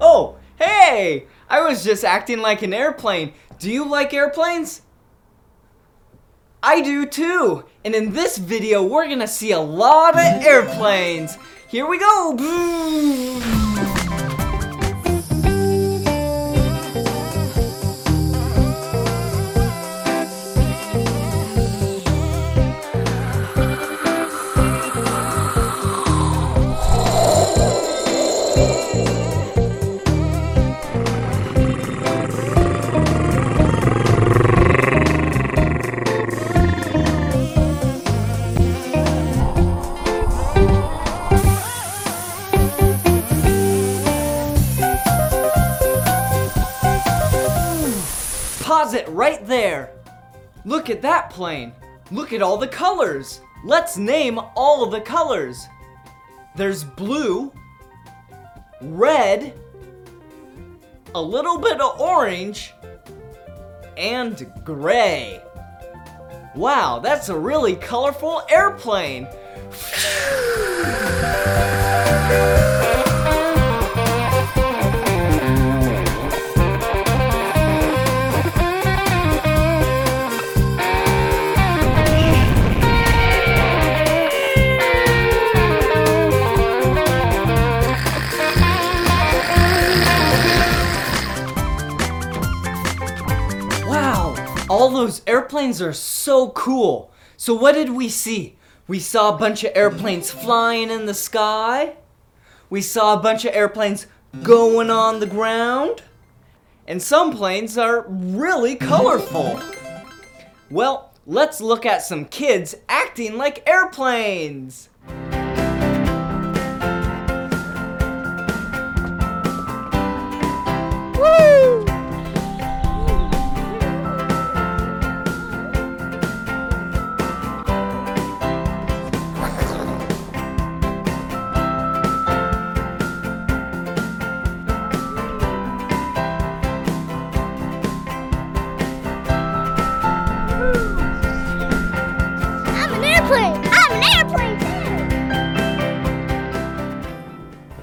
Oh, hey! I was just acting like an airplane. Do you like airplanes? I do too! And in this video, we're gonna see a lot of airplanes. Here we go! Right there. Look at that plane. Look at all the colors. Let's name all the colors. There's blue, red, a little bit of orange, and gray. Wow, that's a really colorful airplane. all those airplanes are so cool. So, what did we see? We saw a bunch of airplanes flying in the sky. We saw a bunch of airplanes going on the ground. And some planes are really colorful. Well, let's look at some kids acting like airplanes.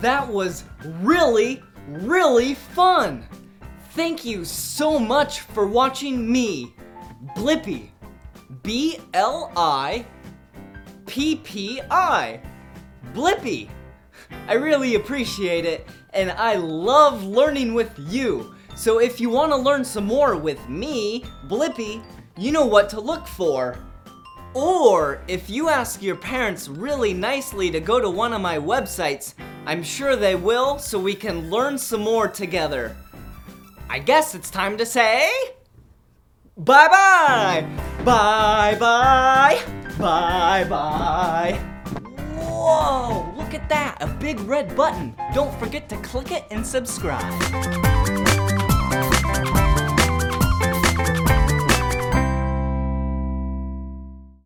That was really, really fun. Thank you so much for watching me, Blippi. B L I P P I. Blippi. I really appreciate it, and I love learning with you. So if you want to learn some more with me, Blippi, you know what to look for. Or if you ask your parents really nicely to go to one of my websites, I'm sure they will so we can learn some more together. I guess it's time to say bye bye! Bye bye! Bye bye! Whoa! Look at that! A big red button! Don't forget to click it and subscribe.